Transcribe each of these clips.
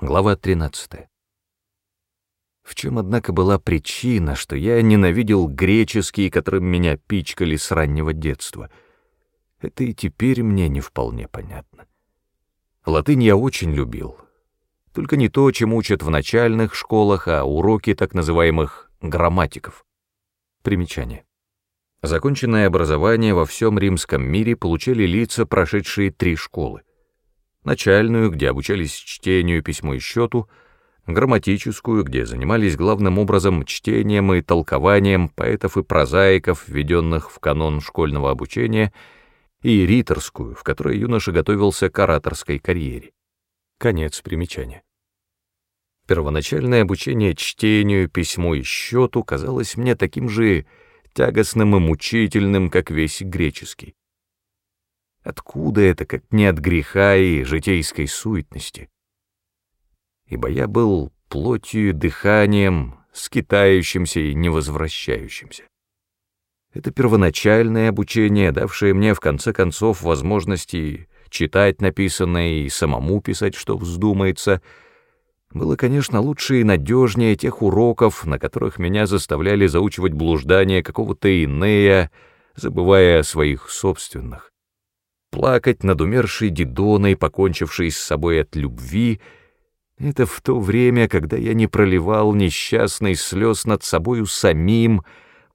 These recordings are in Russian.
Глава 13. В чем, однако, была причина, что я ненавидел греческие, которым меня пичкали с раннего детства? Это и теперь мне не вполне понятно. Латынь я очень любил. Только не то, чем учат в начальных школах, а уроки так называемых грамматиков. Примечание. Законченное образование во всем римском мире получали лица, прошедшие три школы начальную, где обучались чтению, письму и счету, грамматическую, где занимались главным образом чтением и толкованием поэтов и прозаиков, введенных в канон школьного обучения, и риторскую, в которой юноша готовился к ораторской карьере. Конец примечания. Первоначальное обучение чтению, письму и счету казалось мне таким же тягостным и мучительным, как весь греческий. Откуда это, как не от греха и житейской суетности? Ибо я был плотью дыханием, скитающимся и невозвращающимся. Это первоначальное обучение, давшее мне в конце концов возможности читать написанное и самому писать, что вздумается, было, конечно, лучше и надежнее тех уроков, на которых меня заставляли заучивать блуждание какого-то Инея, забывая о своих собственных плакать над умершей Дидоной, покончившей с собой от любви, это в то время, когда я не проливал несчастный слез над собою самим,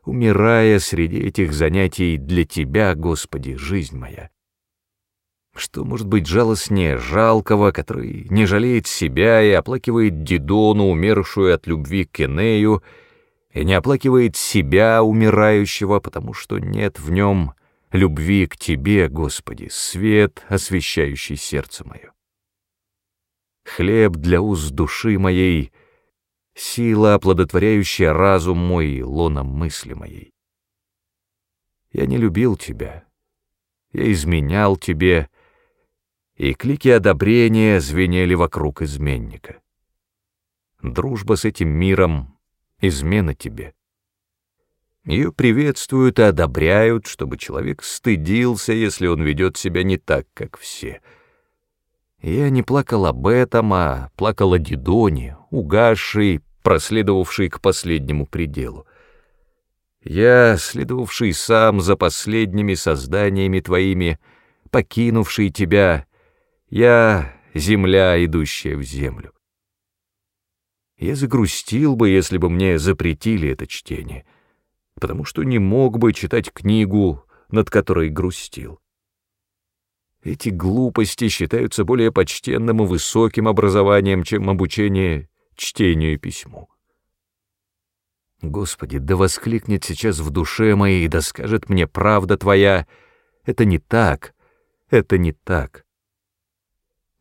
умирая среди этих занятий для Тебя, Господи, жизнь моя. Что может быть жалостнее жалкого, который не жалеет себя и оплакивает Дидону, умершую от любви к Энею, и не оплакивает себя, умирающего, потому что нет в нем любви к Тебе, Господи, свет, освещающий сердце мое. Хлеб для уст души моей, сила, оплодотворяющая разум мой и лоном мысли моей. Я не любил Тебя, я изменял Тебе, и клики одобрения звенели вокруг изменника. Дружба с этим миром — измена Тебе. Ее приветствуют и одобряют, чтобы человек стыдился, если он ведет себя не так, как все. Я не плакал об этом, а плакал о Дидоне, угасшей, проследовавшей к последнему пределу. Я, следовавший сам за последними созданиями твоими, покинувший тебя, я — земля, идущая в землю. Я загрустил бы, если бы мне запретили это чтение — потому что не мог бы читать книгу, над которой грустил. Эти глупости считаются более почтенным и высоким образованием, чем обучение чтению и письму. Господи, да воскликнет сейчас в душе моей, да скажет мне правда Твоя, это не так, это не так.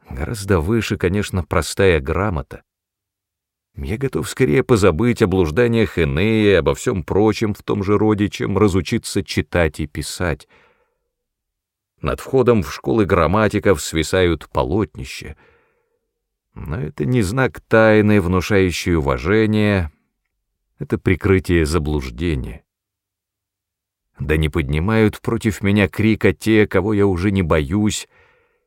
Гораздо выше, конечно, простая грамота, я готов скорее позабыть о блужданиях Энея и обо всем прочем в том же роде, чем разучиться читать и писать. Над входом в школы грамматиков свисают полотнища. Но это не знак тайны, внушающий уважение, это прикрытие заблуждения. Да не поднимают против меня крика те, кого я уже не боюсь,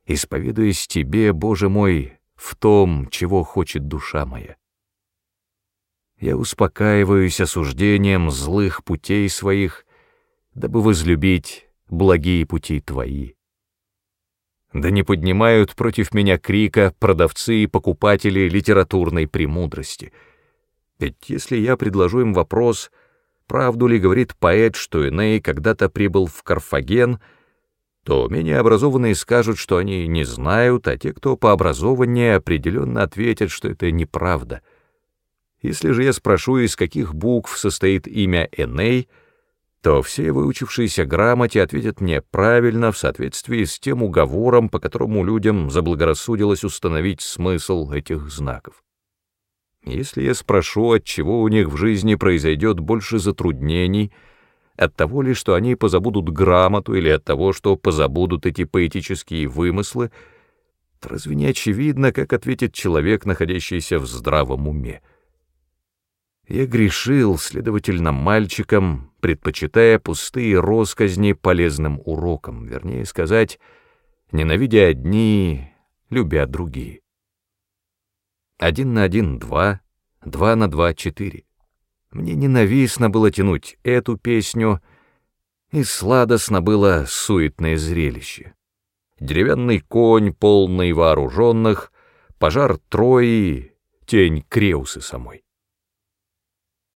исповедуясь тебе, Боже мой, в том, чего хочет душа моя я успокаиваюсь осуждением злых путей своих, дабы возлюбить благие пути твои. Да не поднимают против меня крика продавцы и покупатели литературной премудрости. Ведь если я предложу им вопрос, правду ли говорит поэт, что Эней когда-то прибыл в Карфаген, то менее образованные скажут, что они не знают, а те, кто по образованию, определенно ответят, что это неправда — если же я спрошу, из каких букв состоит имя Эней, то все выучившиеся грамоте ответят мне правильно в соответствии с тем уговором, по которому людям заблагорассудилось установить смысл этих знаков. Если я спрошу, от чего у них в жизни произойдет больше затруднений, от того ли, что они позабудут грамоту, или от того, что позабудут эти поэтические вымыслы, то разве не очевидно, как ответит человек, находящийся в здравом уме? Я грешил, следовательно, мальчиком, предпочитая пустые росказни полезным урокам, вернее сказать, ненавидя одни, любя другие. Один на один — два, два на два — четыре. Мне ненавистно было тянуть эту песню, и сладостно было суетное зрелище. Деревянный конь, полный вооруженных, пожар Трои, тень Креусы самой.